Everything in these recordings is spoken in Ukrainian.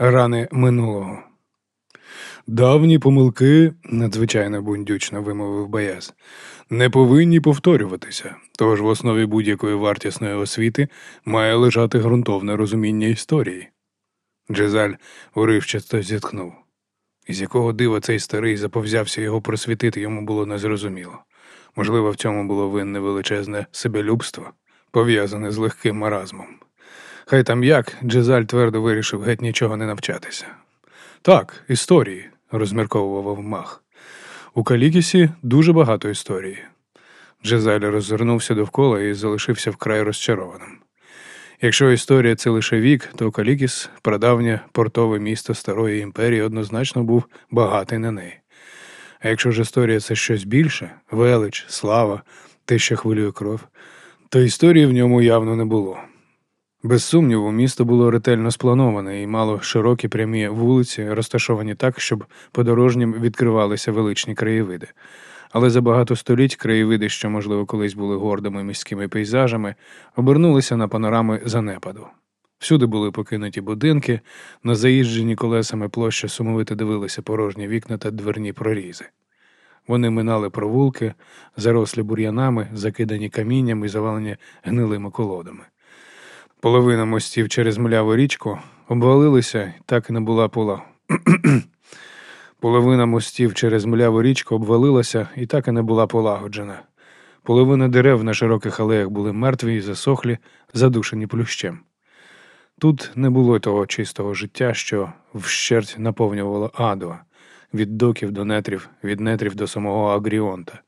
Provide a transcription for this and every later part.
Рани минулого. Давні помилки, надзвичайно бундючно вимовив Баяз, не повинні повторюватися, тож в основі будь-якої вартісної освіти має лежати ґрунтовне розуміння історії. Джезаль уривчасто зітхнув. Із якого дива цей старий заповзявся його просвітити, йому було незрозуміло. Можливо, в цьому було винне величезне себелюбство, пов'язане з легким маразмом. Хай там як, Джезаль твердо вирішив геть нічого не навчатися. Так, історії, розмірковував мах. У Калікісі дуже багато історії. Джезаль роззирнувся довкола і залишився вкрай розчарованим. Якщо історія це лише вік, то Калікіс, прадавнє портове місто Старої імперії, однозначно був багатий на неї. А якщо ж історія це щось більше велич, слава, те, що хвилює кров, то історії в ньому явно не було. Без сумніву, місто було ретельно сплановане і мало широкі прямі вулиці, розташовані так, щоб подорожнім відкривалися величні краєвиди. Але за багато століть краєвиди, що, можливо, колись були гордими міськими пейзажами, обернулися на панорами занепаду. Всюди були покинуті будинки, на заїжджені колесами площі сумовито дивилися порожні вікна та дверні прорізи. Вони минали провулки, зарослі бур'янами, закидані камінням і завалені гнилими колодами. Половина мостів через мляву річку обвалилися, так і не була пола. Половина мостів через мляву річку обвалилася і так і не була полагоджена. Половина дерев на широких алеях були мертві і засохлі, задушені плющем. Тут не було того чистого життя, що вщерть наповнювало Адуа, від доків до нетрів, від нетрів до самого Агріонта.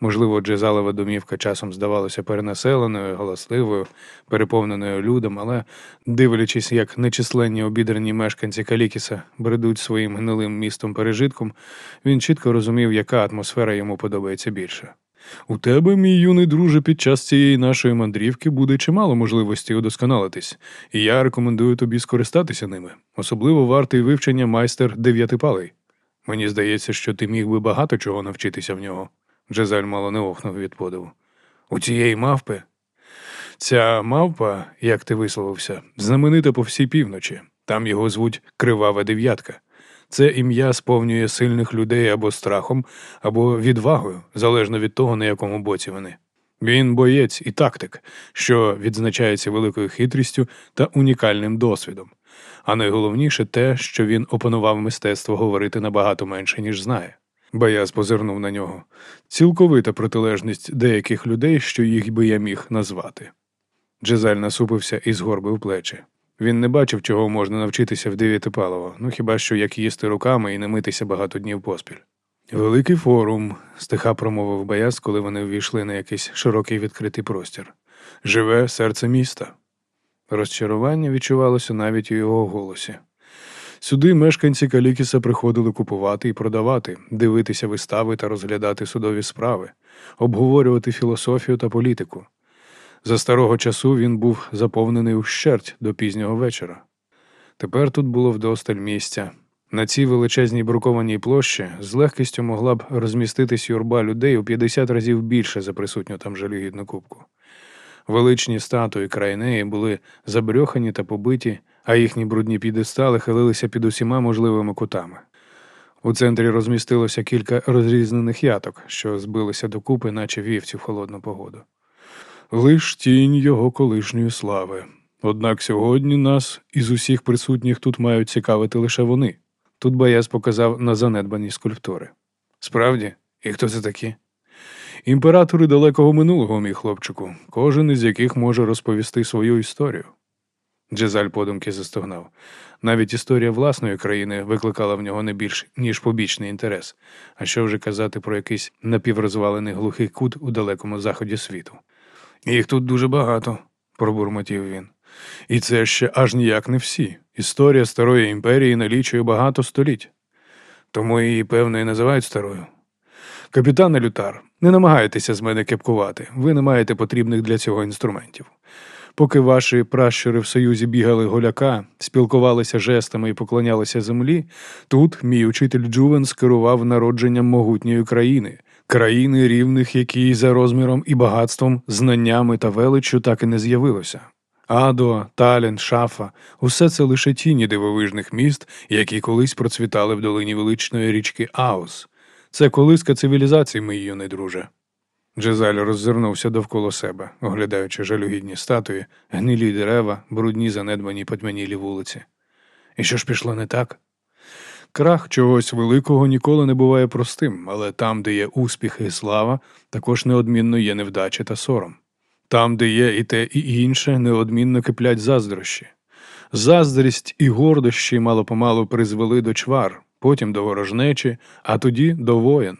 Можливо, джезалова домівка часом здавалася перенаселеною, галасливою, переповненою людом, але, дивлячись, як нечисленні обідрані мешканці Калікіса бредуть своїм гнилим містом пережитком, він чітко розумів, яка атмосфера йому подобається більше. У тебе, мій юний друже, під час цієї нашої мандрівки буде чимало можливостей удосконалитись, і я рекомендую тобі скористатися ними. Особливо вартий вивчення майстер дев'ятипалий. Мені здається, що ти міг би багато чого навчитися в нього. Джезаль мало не охнув від подиву. У цієї мавпи? Ця мавпа, як ти висловився, знаменита по всій півночі. Там його звуть Кривава Дев'ятка. Це ім'я сповнює сильних людей або страхом, або відвагою, залежно від того, на якому боці вони. Він боєць і тактик, що відзначається великою хитрістю та унікальним досвідом. А найголовніше те, що він опанував мистецтво говорити набагато менше, ніж знає. Баяз позирнув на нього. Цілковита протилежність деяких людей, що їх би я міг назвати. Джезаль насупився і згорбив плечі. Він не бачив, чого можна навчитися в дев'ятипалово, ну хіба що як їсти руками і не митися багато днів поспіль. Великий форум, стиха промовив Баяз, коли вони ввійшли на якийсь широкий відкритий простір. Живе серце міста. Розчарування відчувалося навіть у його голосі. Сюди мешканці Калікіса приходили купувати і продавати, дивитися вистави та розглядати судові справи, обговорювати філософію та політику. За старого часу він був заповнений ущерть до пізнього вечора. Тепер тут було вдосталь місця. На цій величезній брукованій площі з легкістю могла б розміститись юрба людей у 50 разів більше за присутню там жалюгідну кубку. Величні статуї край неї були забрьохані та побиті, а їхні брудні підестали хилилися під усіма можливими кутами. У центрі розмістилося кілька розрізнених яток, що збилися докупи, наче вівці в холодну погоду. Лиш тінь його колишньої слави. Однак сьогодні нас із усіх присутніх тут мають цікавити лише вони. Тут Баяс показав на занедбані скульптури. Справді, і хто це такі? Імператори далекого минулого, мій хлопчику, кожен із яких може розповісти свою історію. Джезаль подумки застогнав. Навіть історія власної країни викликала в нього не більш, ніж побічний інтерес. А що вже казати про якийсь напіврозвалений глухий кут у далекому заході світу? Їх тут дуже багато, пробурмотів він. І це ще аж ніяк не всі. Історія старої імперії налічує багато століть. Тому її, певно, і називають старою. Капітане Лютар, не намагайтеся з мене кепкувати, ви не маєте потрібних для цього інструментів. Поки ваші пращури в Союзі бігали голяка, спілкувалися жестами і поклонялися землі, тут мій учитель Джувен скерував народженням могутньої країни, країни рівних, якій за розміром і багатством, знаннями та величчю так і не з'явилося. Адо, Талін, Шафа усе це лише тіні дивовижних міст, які колись процвітали в долині величної річки Аус. Це колиска цивілізації, мій юний друже. Джезаль роззирнувся довкола себе, оглядаючи жалюгідні статуї, гнилі дерева, брудні занедбані потьмянілі вулиці. І що ж пішло не так? Крах чогось великого ніколи не буває простим, але там, де є успіх і слава, також неодмінно є невдача та сором. Там, де є і те, і інше, неодмінно киплять заздрощі. Заздрість і гордощі мало помалу призвели до чвар, потім до ворожнечі, а тоді до воєн.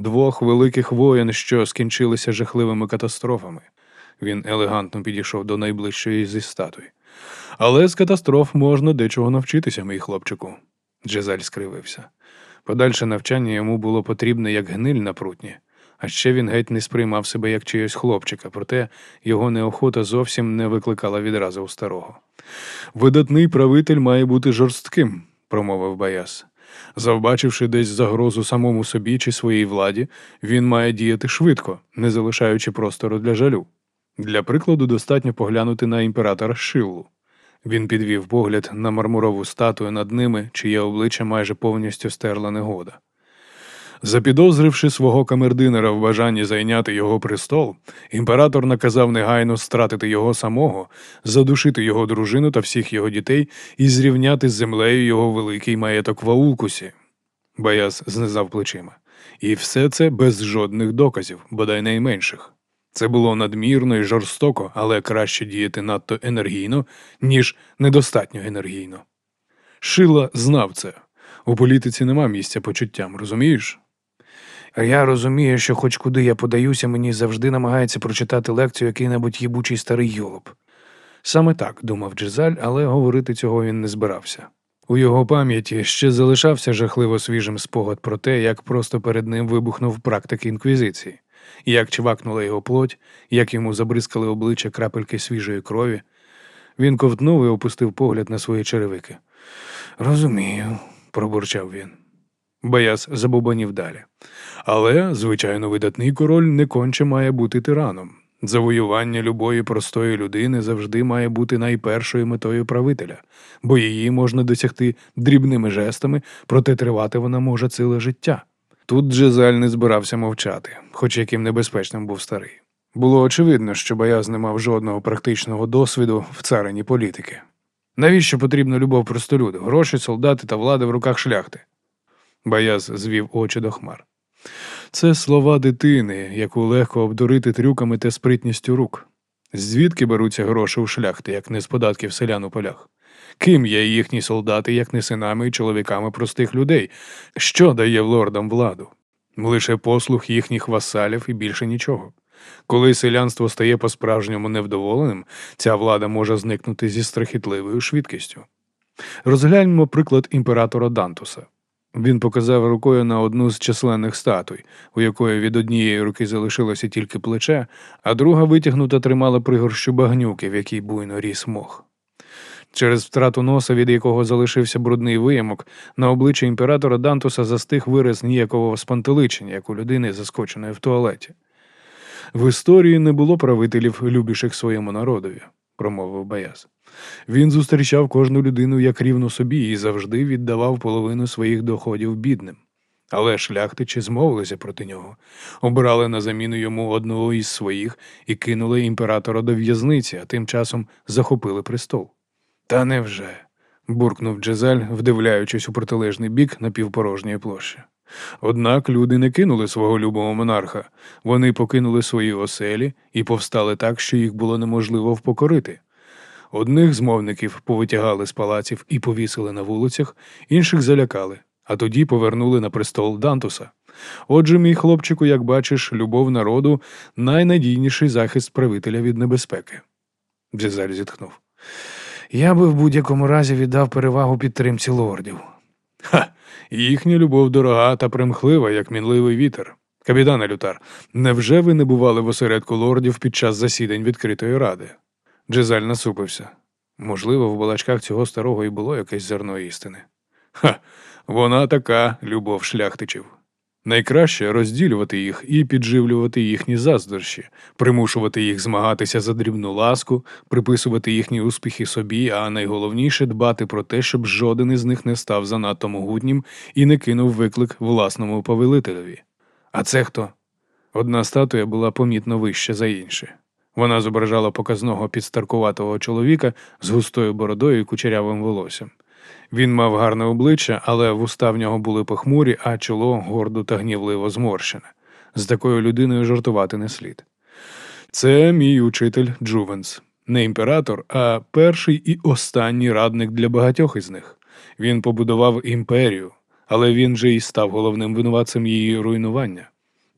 Двох великих воєн, що скінчилися жахливими катастрофами. Він елегантно підійшов до найближчої зі статуй. Але з катастроф можна дечого навчитися, мій хлопчику. Джезаль скривився. Подальше навчання йому було потрібне як гниль на прутні, а ще він геть не сприймав себе як чийось хлопчика, проте його неохота зовсім не викликала відразу у старого. Видатний правитель має бути жорстким, промовив Баяс. Завбачивши десь загрозу самому собі чи своїй владі, він має діяти швидко, не залишаючи простору для жалю. Для прикладу, достатньо поглянути на імператора Шиллу. Він підвів погляд на мармурову статую над ними, чиє обличчя майже повністю стерла негода. Запідозривши свого камердинера в бажанні зайняти його престол, імператор наказав негайно стратити його самого, задушити його дружину та всіх його дітей і зрівняти з землею його великий маєток в Аулкусі. Баяс знизав плечима. І все це без жодних доказів, бодай найменших. Це було надмірно і жорстоко, але краще діяти надто енергійно, ніж недостатньо енергійно. Шила знав це. У політиці нема місця почуттям, розумієш? Я розумію, що хоч куди я подаюся, мені завжди намагається прочитати лекцію який-небудь їбучий старий йолоп. Саме так думав Джизаль, але говорити цього він не збирався. У його пам'яті ще залишався жахливо свіжим спогад про те, як просто перед ним вибухнув практик інквізиції, як чвакнула його плоть, як йому забризкали обличчя крапельки свіжої крові. Він ковтнув і опустив погляд на свої черевики. Розумію, пробурчав він. Баяс забубанів далі. Але, звичайно, видатний король не конче має бути тираном. Завоювання любої простої людини завжди має бути найпершою метою правителя, бо її можна досягти дрібними жестами, проте тривати вона може ціле життя. Тут Джезаль не збирався мовчати, хоч яким небезпечним був старий. Було очевидно, що Баяз не мав жодного практичного досвіду в царині політики. Навіщо потрібна любов простолюду, гроші, солдати та влада в руках шляхти? Баяз звів очі до хмар. Це слова дитини, яку легко обдурити трюками та спритністю рук. Звідки беруться гроші у шляхти, як не з податків селян у полях? Ким є їхні солдати, як не синами і чоловіками простих людей? Що дає лордам владу? Лише послух їхніх васалів і більше нічого. Коли селянство стає по-справжньому невдоволеним, ця влада може зникнути зі страхітливою швидкістю. Розгляньмо приклад імператора Дантуса. Він показав рукою на одну з численних статуй, у якої від однієї руки залишилося тільки плече, а друга витягнута тримала пригорщу багнюки, в якій буйно ріс мох. Через втрату носа, від якого залишився брудний виямок, на обличчі імператора Дантуса застиг вираз ніякового спантеличення, як у людини, заскоченої в туалеті. В історії не було правителів, любіших своєму народові, промовив Баяс. Він зустрічав кожну людину як рівну собі і завжди віддавав половину своїх доходів бідним. Але шляхтичі змовилися проти нього, обрали на заміну йому одного із своїх і кинули імператора до в'язниці, а тим часом захопили престол. Та невже? буркнув Джезаль, вдивляючись у протилежний бік напівпорожньої площі. Однак люди не кинули свого любого монарха, вони покинули свої оселі і повстали так, що їх було неможливо впокорити. Одних змовників повитягали з палаців і повісили на вулицях, інших залякали, а тоді повернули на престол Дантуса. Отже, мій хлопчику, як бачиш, любов народу найнадійніший захист правителя від небезпеки. Джезаль зітхнув. Я би в будь-якому разі віддав перевагу підтримці лордів. Ха, їхня любов дорога та примхлива, як мінливий вітер. Капітане Лютар, невже ви не бували в осередку лордів під час засідань відкритої ради? Джезаль насупився. Можливо, в балачках цього старого і було якесь зерно істини. Ха, вона така любов шляхтичів. Найкраще розділювати їх і підживлювати їхні заздрощі, примушувати їх змагатися за дрібну ласку, приписувати їхні успіхи собі, а найголовніше дбати про те, щоб жоден із них не став занадто могутнім і не кинув виклик власному повелителеві. А це хто? Одна статуя була помітно вища за інші. Вона зображала показного підстаркуватого чоловіка з густою бородою і кучерявим волоссям. Він мав гарне обличчя, але вуста в нього були похмурі, а чоло гордо та гнівливо зморщене. З такою людиною жартувати не слід. Це мій учитель Джувенс, не імператор, а перший і останній радник для багатьох із них. Він побудував імперію, але він же і став головним винуватцем її руйнування.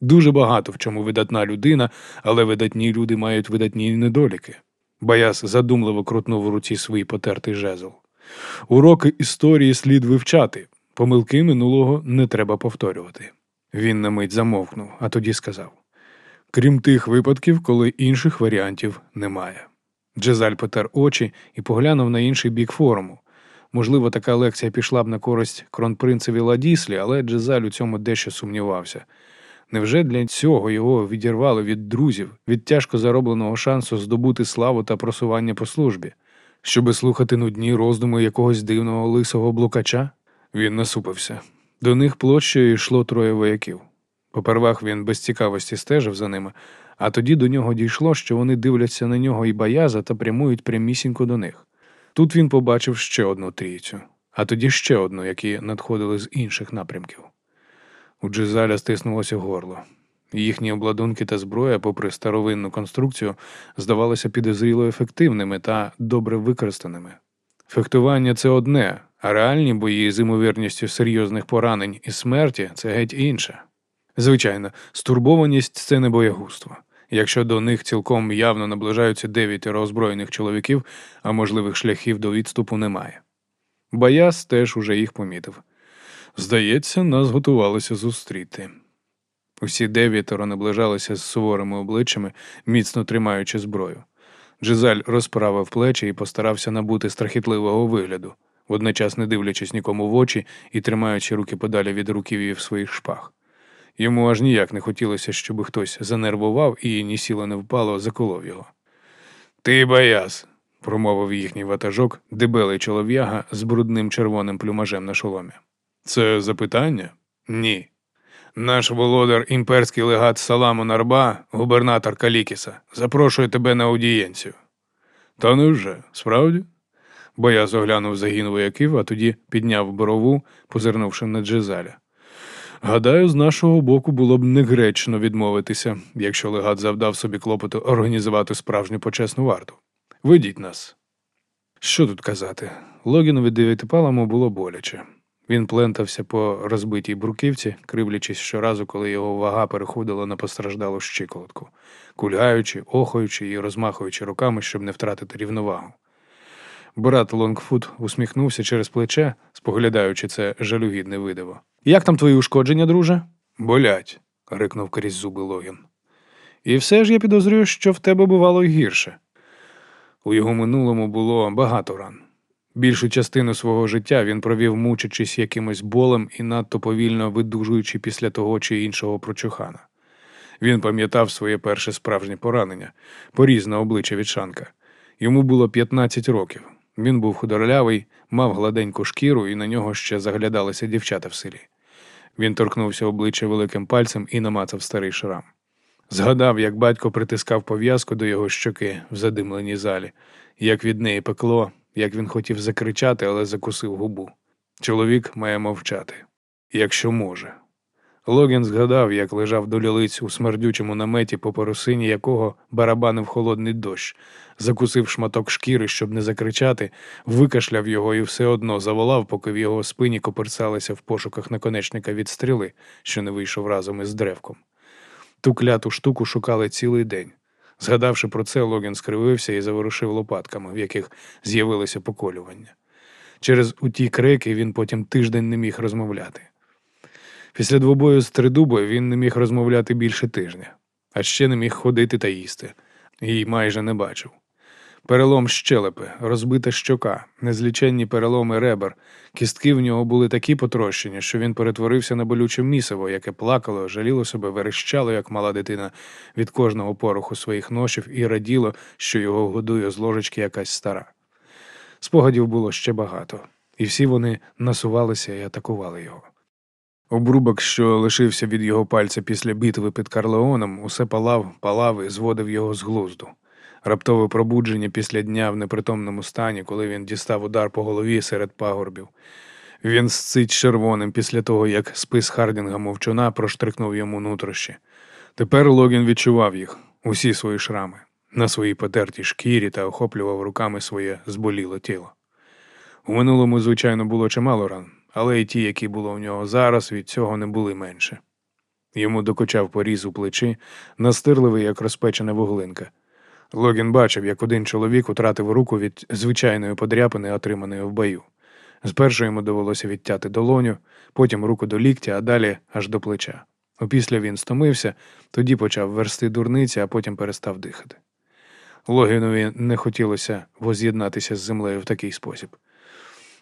Дуже багато в чому видатна людина, але видатні люди мають видатні недоліки. Баяс задумливо крутнув у руці свій потертий жезл. Уроки історії слід вивчати, помилки минулого не треба повторювати. Він на мить замовкнув, а тоді сказав: крім тих випадків, коли інших варіантів немає. Джезаль потер очі і поглянув на інший бік форуму. Можливо, така лекція пішла б на користь кронпринцеві Ладіслі, але Джезаль у цьому дещо сумнівався. Невже для цього його відірвали від друзів, від тяжко заробленого шансу здобути славу та просування по службі? Щоби слухати нудні роздуми якогось дивного лисого блукача? Він насупився. До них площею йшло троє вояків. Попервах він без цікавості стежив за ними, а тоді до нього дійшло, що вони дивляться на нього і бояза та прямують прямісінько до них. Тут він побачив ще одну трійцю, а тоді ще одну, які надходили з інших напрямків. У Джизаля стиснулося горло. Їхні обладунки та зброя, попри старовинну конструкцію, здавалися підозріло ефективними та добре використаними. Фехтування це одне, а реальні бої з імовірністю серйозних поранень і смерті це геть інше. Звичайно, стурбованість це не боягузтво. Якщо до них цілком явно наближаються дев'ятеро озброєних чоловіків, а можливих шляхів до відступу немає. Баяс теж уже їх помітив. Здається, нас готувалися зустріти. Усі дев'ятеро наближалися з суворими обличчями, міцно тримаючи зброю. Джизаль розправив плечі і постарався набути страхітливого вигляду, водночас не дивлячись нікому в очі і тримаючи руки подалі від руків'їв своїх шпаг. Йому аж ніяк не хотілося, щоб хтось занервував і ні сіло не впало, заколов його. Ти бояз, промовив їхній ватажок, дебелий чолов'яга з брудним червоним плюмажем на шоломі. Це запитання? Ні. Наш володар імперський легат Саламу Нарба, губернатор Калікіса, запрошує тебе на аудієнцію. Та невже, справді? Бо я оглянув загін вояків, а тоді підняв борову, позирнувши на Джезаля. Гадаю, з нашого боку було б негречно відмовитися, якщо легат завдав собі клопоту організувати справжню почесну варту. Ведіть нас. Що тут казати? Логіну від дев'ятипалому було боляче. Він плентався по розбитій бруківці, кривлячись щоразу, коли його вага переходила на постраждалу щиколотку, кульгаючи, охаючи і розмахуючи руками, щоб не втратити рівновагу. Брат Лонгфут усміхнувся через плече, споглядаючи це жалюгідне видиво. Як там твої ушкодження, друже? Болять, рикнув крізь зуби Логін. І все ж я підозрюю, що в тебе бувало й гірше. У його минулому було багато ран. Більшу частину свого життя він провів, мучачись якимось болем і надто повільно видужуючи після того чи іншого прочухана. Він пам'ятав своє перше справжнє поранення, поріз на обличчя від шанка. Йому було 15 років. Він був худорлявий, мав гладеньку шкіру, і на нього ще заглядалися дівчата в селі. Він торкнувся обличчя великим пальцем і намацав старий шрам. Згадав, як батько притискав пов'язку до його щоки в задимленій залі, як від неї пекло, як він хотів закричати, але закусив губу. Чоловік має мовчати, якщо може. Логін згадав, як лежав до лілиць у смердючому наметі, по парусині якого барабанив холодний дощ, закусив шматок шкіри, щоб не закричати, викашляв його і все одно заволав, поки в його спині коперсалися в пошуках наконечника від стріли, що не вийшов разом із древком. Ту кляту штуку шукали цілий день. Згадавши про це, Логін скривився і заворушив лопатками, в яких з'явилося поколювання. Через уті крики він потім тиждень не міг розмовляти. Після двобою з тридубою він не міг розмовляти більше тижня, а ще не міг ходити та їсти, і майже не бачив. Перелом щелепи, розбита щока, незліченні переломи ребер. Кістки в нього були такі потрощені, що він перетворився на болюче місиво, яке плакало, жаліло себе, верещало, як мала дитина від кожного пороху своїх ношів і раділо, що його годує з ложечки якась стара. Спогадів було ще багато, і всі вони насувалися і атакували його. Обрубок, що лишився від його пальця після битви під Карлеоном, усе палав, палав і зводив його з глузду. Раптове пробудження після дня в непритомному стані, коли він дістав удар по голові серед пагорбів. Він сцить червоним після того, як спис Хардінга мовчуна проштрикнув йому нутрощі. Тепер Логін відчував їх, усі свої шрами, на своїй потертій шкірі та охоплював руками своє зболіле тіло. У минулому, звичайно, було чимало ран, але й ті, які було у нього зараз, від цього не були менше. Йому докочав поріз у плечі, настирливий, як розпечена вуглинка. Логін бачив, як один чоловік утратив руку від звичайної подряпини, отриманої в бою. Спершу йому довелося відтяти долоню, потім руку до ліктя, а далі аж до плеча. Опісля він стомився, тоді почав версти дурниці, а потім перестав дихати. Логінові не хотілося воз'єднатися з землею в такий спосіб.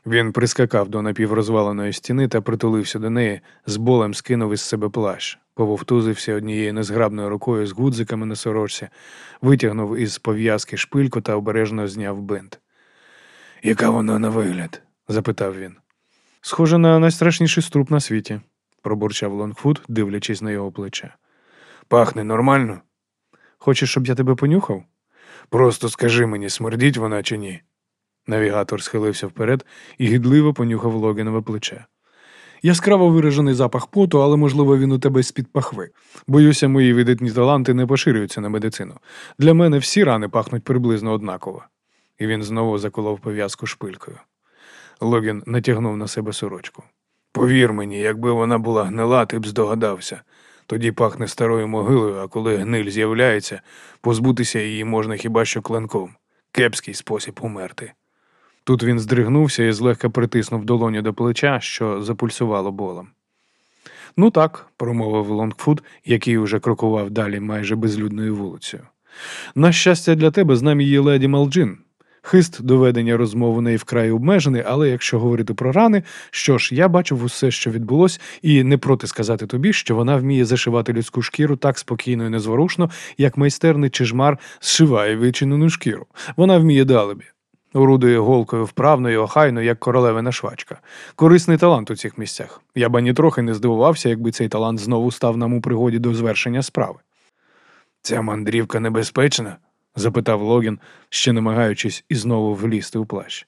Він прискакав до напіврозваленої стіни та притулився до неї, з болем скинув із себе плащ, пововтузився однією незграбною рукою з гудзиками на сорочці, витягнув із пов'язки шпильку та обережно зняв бинт. Яка вона на вигляд? запитав він. Схоже на найстрашніший струп на світі, пробурчав Лонгфуд, дивлячись на його плече. Пахне нормально. Хочеш, щоб я тебе понюхав? Просто скажи мені, смердіть вона чи ні? Навігатор схилився вперед і гідливо понюхав Логінове плече. Яскраво виражений запах поту, але, можливо, він у тебе з-під пахви. Боюся, мої видатні таланти не поширюються на медицину. Для мене всі рани пахнуть приблизно однаково. І він знову заколов пов'язку шпилькою. Логін натягнув на себе сорочку. Повір мені, якби вона була гнила, ти б здогадався. Тоді пахне старою могилою, а коли гниль з'являється, позбутися її можна хіба що клинком. Кепський спосіб умерти. Тут він здригнувся і злегка притиснув долоню до плеча, що запульсувало болем. Ну так, промовив Лонгфуд, який уже крокував далі майже безлюдною вулицею. На щастя, для тебе з нами є леді Малджин. Хист до ведення розмов у неї вкрай обмежений, але якщо говорити про рани, що ж, я бачив усе, що відбулось, і не проти сказати тобі, що вона вміє зашивати людську шкіру так спокійно і незворушно, як майстерний чижмар зшиває вичинену шкіру. Вона вміє далебі. Орудує голкою вправно і охайно, як королевина швачка. Корисний талант у цих місцях. Я б ані трохи не здивувався, якби цей талант знову став нам у пригоді до звершення справи. Ця мандрівка небезпечна? запитав Логін, ще намагаючись і знову влізти у плащ.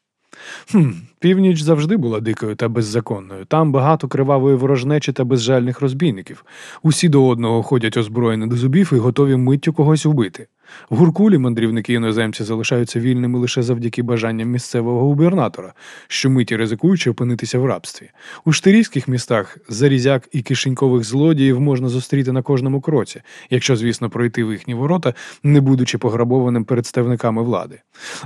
«Хм, Північ завжди була дикою та беззаконною. Там багато кривавої ворожнечі та безжальних розбійників. Усі до одного ходять озброєні до зубів і готові миттю когось вбити. В Гуркулі мандрівники іноземці залишаються вільними лише завдяки бажанням місцевого губернатора, що миті ризикуючи опинитися в рабстві. У штирійських містах зарізяк і кишенькових злодіїв можна зустріти на кожному кроці, якщо, звісно, пройти в їхні ворота, не будучи пограбованим представниками влади.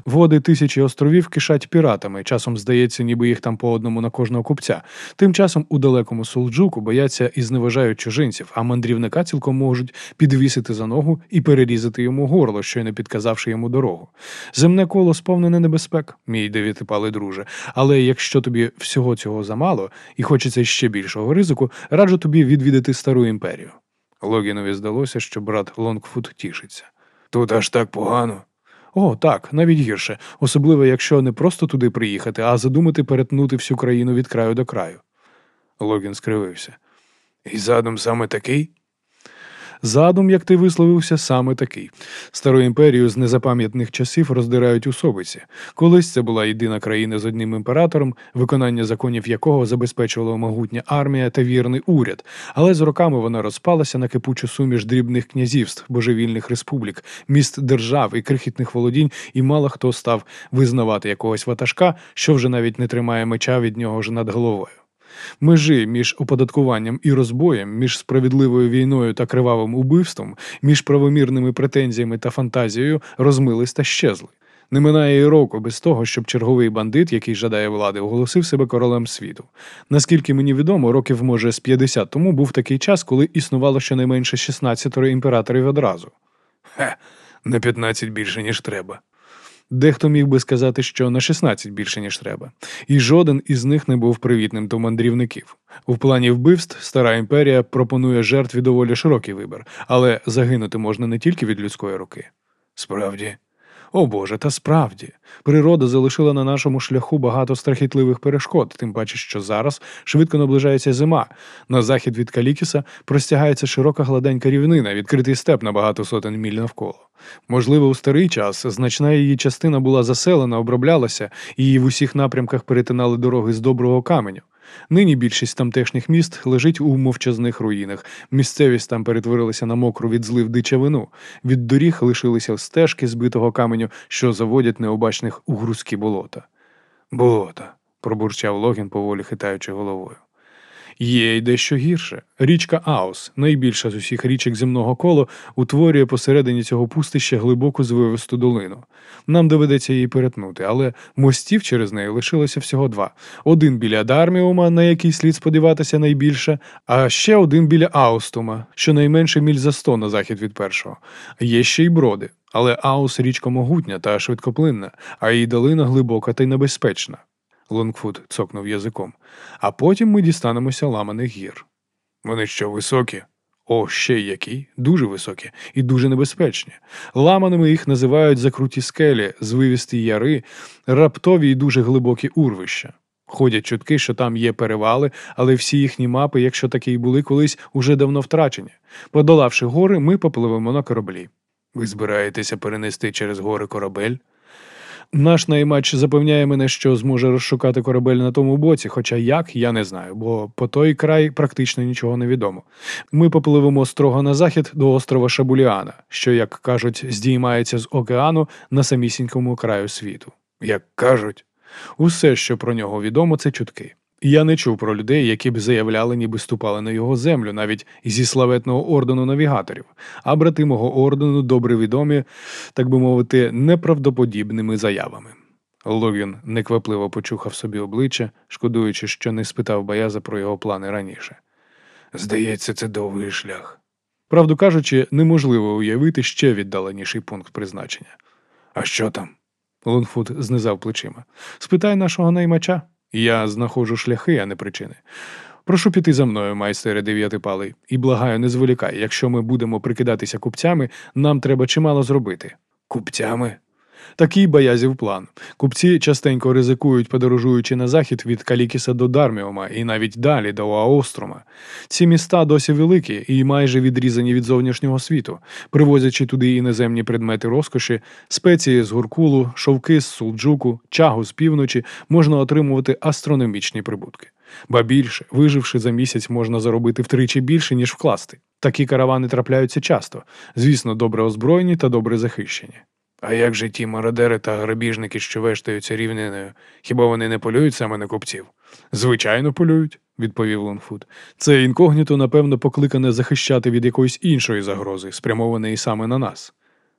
Води тисячі островів кишать піратами. Часом здається, ніби їх там по одному на кожного купця. Тим часом у далекому Сулджуку бояться і зневажають чужинців, а мандрівника цілком можуть підвісити за ногу і перерізати йому горло, щойно підказавши йому дорогу. Земне коло сповнене небезпек, мій дев'ятипалий друже. Але якщо тобі всього цього замало і хочеться ще більшого ризику, раджу тобі відвідати стару імперію. Логінові здалося, що брат Лонгфуд тішиться. Тут аж так погано. О, так, навіть гірше, особливо якщо не просто туди приїхати, а задумати перетнути всю країну від краю до краю. Логін скривився. І задум саме такий? Задум, як ти висловився, саме такий. Стару імперію з незапам'ятних часів роздирають особиці. Колись це була єдина країна з одним імператором, виконання законів якого забезпечувала могутня армія та вірний уряд, але з роками вона розпалася на кипучу суміш дрібних князівств, божевільних республік, міст держав і крихітних володінь, і мало хто став визнавати якогось ватажка, що вже навіть не тримає меча від нього ж над головою. Межі між оподаткуванням і розбоєм, між справедливою війною та кривавим убивством, між правомірними претензіями та фантазією розмились та щезли. Не минає і року без того, щоб черговий бандит, який жадає влади, оголосив себе королем світу. Наскільки мені відомо, років, може, з 50 тому був такий час, коли існувало щонайменше 16 імператорів одразу. Хе, на 15 більше, ніж треба. Дехто міг би сказати, що на 16 більше, ніж треба, і жоден із них не був привітним до мандрівників. У плані вбивств стара імперія пропонує жертві доволі широкий вибір, але загинути можна не тільки від людської руки. Справді, о Боже, та справді, природа залишила на нашому шляху багато страхітливих перешкод, тим паче, що зараз швидко наближається зима. На захід від Калікіса простягається широка гладенька рівнина, відкритий степ на багато сотень міль навколо. Можливо, у старий час значна її частина була заселена, оброблялася, і її в усіх напрямках перетинали дороги з доброго каменю. Нині більшість тамтешніх міст лежить у мовчазних руїнах. Місцевість там перетворилася на мокру від злив дичавину. Від доріг лишилися стежки збитого каменю, що заводять необачних у грузькі болота. Болота, пробурчав Логін, поволі хитаючи головою. Є й дещо гірше. Річка Аус, найбільша з усіх річок земного коло, утворює посередині цього пустища глибоку звивисту долину. Нам доведеться її перетнути, але мостів через неї лишилося всього два: один біля Дарміума, на який слід сподіватися найбільше, а ще один біля Аустума, щонайменше міль за сто на захід від першого. Є ще й броди. Але Аус річка могутня та швидкоплинна, а її долина глибока та й небезпечна. Лонгфуд цокнув язиком. А потім ми дістанемося ламаних гір. Вони що, високі? О, ще які, дуже високі і дуже небезпечні. Ламаними їх називають закруті скелі, звивісті яри, раптові і дуже глибокі урвища. Ходять чутки, що там є перевали, але всі їхні мапи, якщо такі й були колись, уже давно втрачені. Подолавши гори, ми попливемо на кораблі. Ви збираєтеся перенести через гори корабель? Наш наймач запевняє мене, що зможе розшукати корабель на тому боці, хоча як, я не знаю, бо по той край практично нічого не відомо. Ми попливемо строго на захід до острова Шабуліана, що, як кажуть, здіймається з океану на самісінькому краю світу. Як кажуть, усе, що про нього відомо, це чутки. Я не чув про людей, які б заявляли, ніби ступали на його землю, навіть зі славетного ордену навігаторів, а брати мого ордену добре відомі, так би мовити, неправдоподібними заявами. Логін неквапливо почухав собі обличчя, шкодуючи, що не спитав Баяза про його плани раніше. Здається, це довгий шлях. Правду кажучи, неможливо уявити ще віддаленіший пункт призначення. А що там? Лунфуд знизав плечима. Спитай нашого наймача. Я знаходжу шляхи, а не причини. Прошу піти за мною, майстере дев'ятипалий, і благаю, не зволікай. Якщо ми будемо прикидатися купцями, нам треба чимало зробити. Купцями? Такий баязів план. Купці частенько ризикують, подорожуючи на захід від Калікіса до Дарміума і навіть далі до Аострума. Ці міста досі великі і майже відрізані від зовнішнього світу, привозячи туди іноземні предмети розкоші, спеції з гуркулу, шовки з сулджуку, чагу з півночі, можна отримувати астрономічні прибутки. Ба більше, виживши за місяць, можна заробити втричі більше, ніж вкласти. Такі каравани трапляються часто, звісно, добре озброєні та добре захищені. А як же ті мародери та грабіжники, що вештаються рівниною? Хіба вони не полюють саме на купців? Звичайно, полюють, відповів Лонфуд. Це інкогніто, напевно, покликане захищати від якоїсь іншої загрози, спрямованої саме на нас.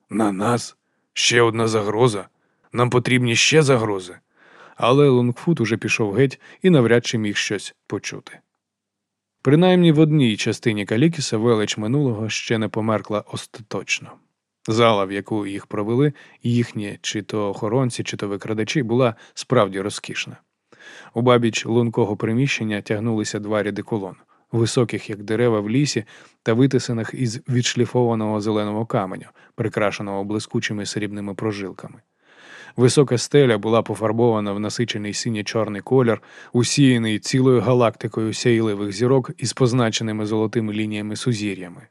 На нас? Ще одна загроза? Нам потрібні ще загрози. Але Лонгфут уже пішов геть і навряд чи міг щось почути. Принаймні в одній частині Калікіса велич минулого ще не померкла остаточно. Зала, в яку їх провели, їхні чи то охоронці, чи то викрадачі, була справді розкішна. У бабіч лункого приміщення тягнулися два ряди колон, високих, як дерева в лісі, та витисаних із відшліфованого зеленого каменю, прикрашеного блискучими срібними прожилками. Висока стеля була пофарбована в насичений синьо-чорний колір, усіяний цілою галактикою сяйливих зірок із позначеними золотими лініями сузір'ями.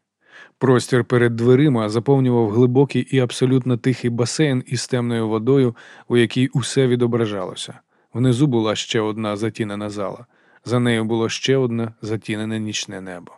Простір перед дверима заповнював глибокий і абсолютно тихий басейн із темною водою, у якій усе відображалося. Внизу була ще одна затінена зала, за нею було ще одне затінене нічне небо.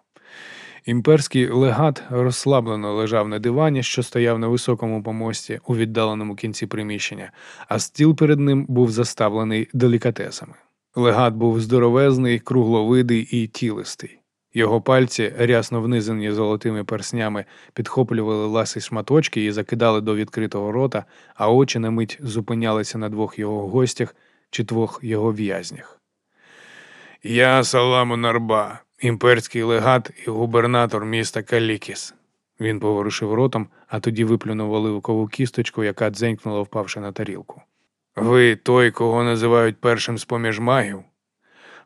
Імперський легат розслаблено лежав на дивані, що стояв на високому помості у віддаленому кінці приміщення, а стіл перед ним був заставлений делікатесами. Легат був здоровезний, кругловидий і тілистий. Його пальці, рясно внизані золотими перснями, підхоплювали ласи шматочки і закидали до відкритого рота, а очі на мить зупинялися на двох його гостях чи двох його в'язнях. Я Саламу Нарба, імперський легат і губернатор міста Калікіс. Він поворушив ротом, а тоді виплюнув оливкову кісточку, яка дзенькнула, впавши на тарілку. Ви той, кого називають першим з-поміж магів?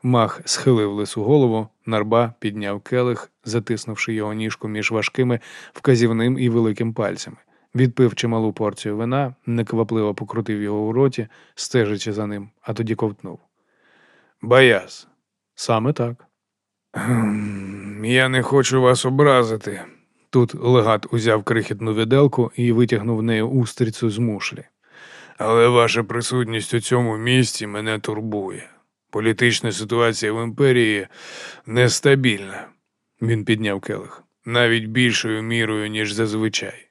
Мах схилив лису голову, нарба підняв келих, затиснувши його ніжку між важкими вказівним і великим пальцями. Відпив чималу порцію вина, неквапливо покрутив його у роті, стежачи за ним, а тоді ковтнув. Баяс. Саме так. Я не хочу вас образити. Тут легат узяв крихітну віделку і витягнув нею устрицю з мушлі. Але ваша присутність у цьому місті мене турбує. Політична ситуація в імперії нестабільна. Він підняв келих. Навіть більшою мірою, ніж зазвичай.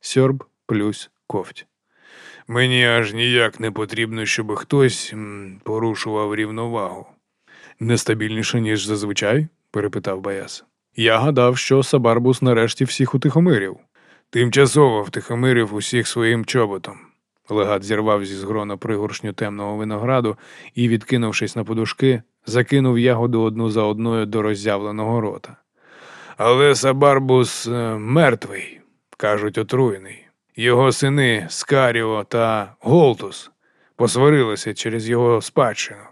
Сьорб плюс ковть. Мені аж ніяк не потрібно, щоб хтось порушував рівновагу. Нестабільніше, ніж зазвичай? перепитав Баяс. Я гадав, що Сабарбус нарешті всіх утихомирів. Тимчасово втихомирив усіх своїм чоботом. Легат зірвав зі згрона пригоршню темного винограду і, відкинувшись на подушки, закинув ягоду одну за одною до роззявленого рота. Але Сабарбус е, мертвий, кажуть, отруєний. Його сини Скаріо та Голтус посварилися через його спадщину.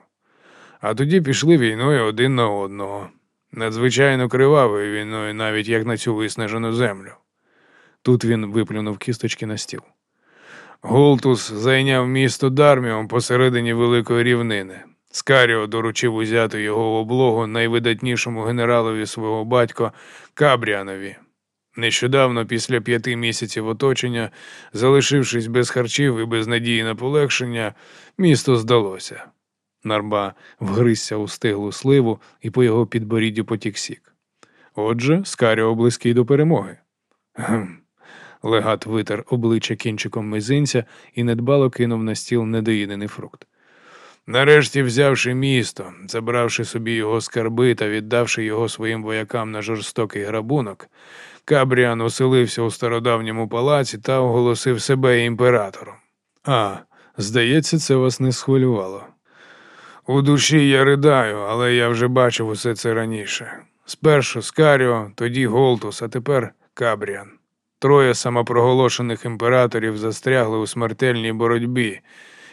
А тоді пішли війною один на одного. Надзвичайно кривавою війною, навіть як на цю виснажену землю. Тут він виплюнув кісточки на стіл. Голтус зайняв місто Дарміум посередині великої рівнини. Скаріо доручив узяти його в облогу найвидатнішому генералові свого батька Кабріанові. Нещодавно, після п'яти місяців оточення, залишившись без харчів і без надії на полегшення, місто здалося. Нарба вгризся у стиглу сливу і по його підборіддю потік сік. Отже, Скаріо близький до перемоги. Гм. Легат витер обличчя кінчиком мизинця і недбало кинув на стіл недоїдений фрукт. Нарешті, взявши місто, забравши собі його скарби та віддавши його своїм воякам на жорстокий грабунок, Кабріан оселився у стародавньому палаці та оголосив себе імператором. А, здається, це вас не схвилювало. У душі я ридаю, але я вже бачив усе це раніше. Спершу Скаріо, тоді Голтус, а тепер Кабріан. Троє самопроголошених імператорів застрягли у смертельній боротьбі.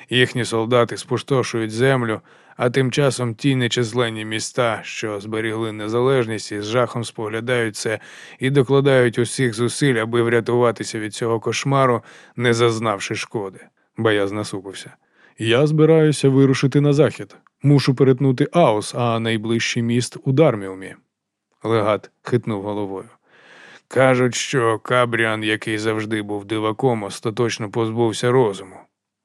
Їхні солдати спустошують землю, а тим часом ті нечисленні міста, що зберігли незалежність, із жахом споглядають це і докладають усіх зусиль, аби врятуватися від цього кошмару, не зазнавши шкоди. Баяз насупився. Я збираюся вирушити на захід. Мушу перетнути Аус, а найближчий міст у Дарміумі. Легат хитнув головою. Кажуть, що Кабріан, який завжди був диваком, остаточно позбувся розуму,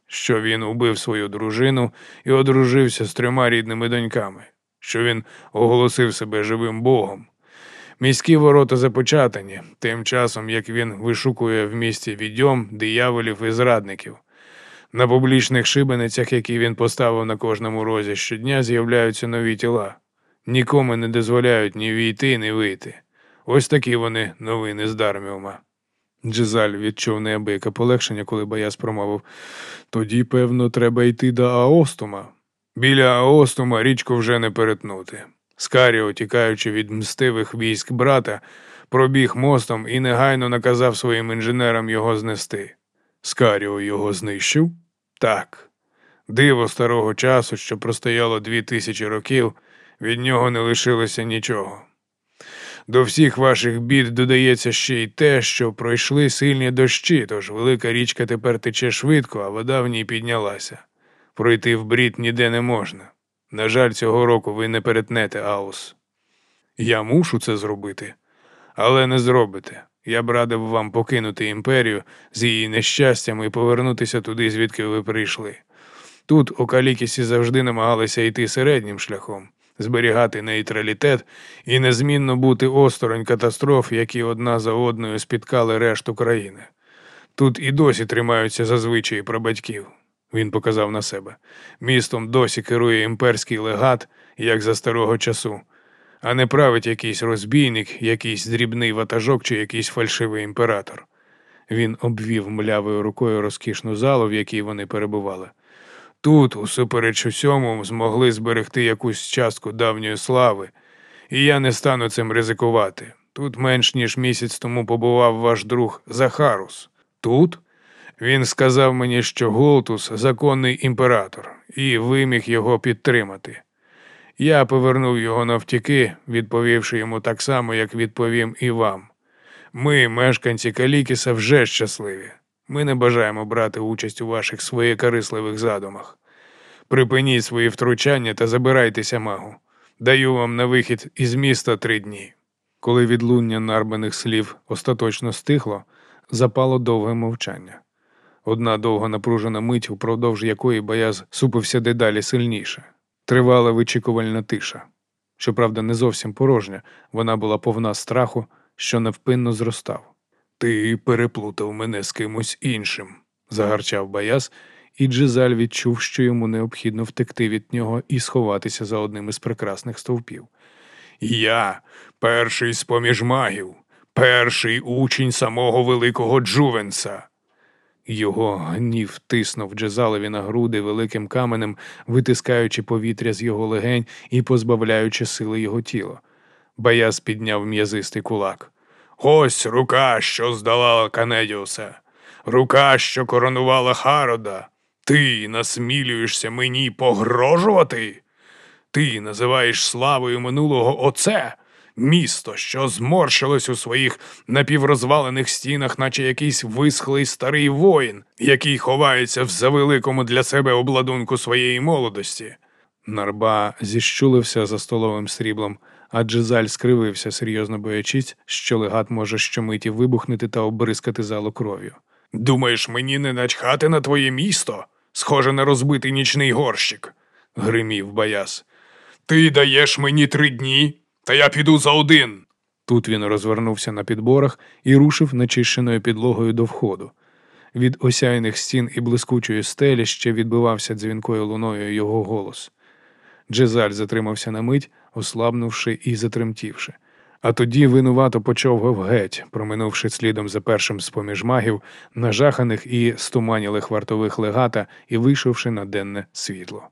що він убив свою дружину і одружився з трьома рідними доньками, що він оголосив себе живим богом. Міські ворота запечатані, тим часом як він вишукує в місті відьом, дияволів і зрадників. На публічних шибеницях, які він поставив на кожному розі щодня, з'являються нові тіла. Нікому не дозволяють ні війти, ні вийти. Ось такі вони новини з Дарміума. Джизаль відчув неабияке полегшення, коли Баяс промовив тоді, певно, треба йти до Аостума. Біля Аостума річку вже не перетнути. Скаріо, тікаючи від мстивих військ брата, пробіг мостом і негайно наказав своїм інженерам його знести. Скаріо його знищив? Так. Диво старого часу, що простояло дві тисячі років, від нього не лишилося нічого. До всіх ваших бід додається ще й те, що пройшли сильні дощі, тож велика річка тепер тече швидко, а вода в ній піднялася. Пройти в брід ніде не можна. На жаль, цього року ви не перетнете Аус. Я мушу це зробити, але не зробите. Я б радив вам покинути імперію з її нещастями і повернутися туди, звідки ви прийшли. Тут у Калікісі завжди намагалися йти середнім шляхом зберігати нейтралітет і незмінно бути осторонь катастроф, які одна за одною спіткали решту країни. Тут і досі тримаються зазвичай про батьків. Він показав на себе. Містом досі керує імперський легат, як за старого часу, а не править якийсь розбійник, якийсь дрібний ватажок чи якийсь фальшивий імператор. Він обвів млявою рукою розкішну залу, в якій вони перебували. Тут, усупереч усьому, змогли зберегти якусь частку давньої слави, і я не стану цим ризикувати. Тут менш ніж місяць тому побував ваш друг Захарус. Тут? Він сказав мені, що Голтус законний імператор, і виміг його підтримати. Я повернув його навтіки, відповівши йому так само, як відповім і вам. Ми, мешканці Калікіса, вже щасливі. Ми не бажаємо брати участь у ваших своєкарисливих задумах. Припиніть свої втручання та забирайтеся, магу. Даю вам на вихід із міста три дні. Коли відлуння нарбаних слів остаточно стихло, запало довге мовчання. Одна довго напружена мить, упродовж якої бояз супився дедалі сильніше. Тривала вичікувальна тиша. Щоправда, не зовсім порожня, вона була повна страху, що невпинно зростав. Ти переплутав мене з кимось іншим, загарчав бояз, і Джизаль відчув, що йому необхідно втекти від нього і сховатися за одним із прекрасних стовпів. Я перший з поміж магів, перший учень самого великого Джувенса. Його гнів тиснув Джезалеві на груди великим каменем, витискаючи повітря з його легень і позбавляючи сили його тіла. Баяс підняв м'язистий кулак. Ось рука, що здолала Канедіуса, рука, що коронувала Харода. Ти насмілюєшся мені погрожувати? Ти називаєш славою минулого оце, місто, що зморщилось у своїх напіврозвалених стінах, наче якийсь висхлий старий воїн, який ховається в завеликому для себе обладунку своєї молодості. Нарба зіщулився за столовим сріблом, а Джизаль скривився, серйозно боячись, що легат може щомиті вибухнути та обрискати залу кров'ю. Думаєш, мені не начхати на твоє місто, схоже на розбитий нічний горщик, гримів Баяс. Ти даєш мені три дні, та я піду за один. Тут він розвернувся на підборах і рушив начищеною підлогою до входу. Від осяйних стін і блискучої стелі ще відбивався дзвінкою луною його голос. Джезаль затримався на мить, ослабнувши і затремтівши. А тоді винувато почовгав геть, проминувши слідом за першим з поміж магів, нажаханих і стуманілих вартових легата і вийшовши на денне світло.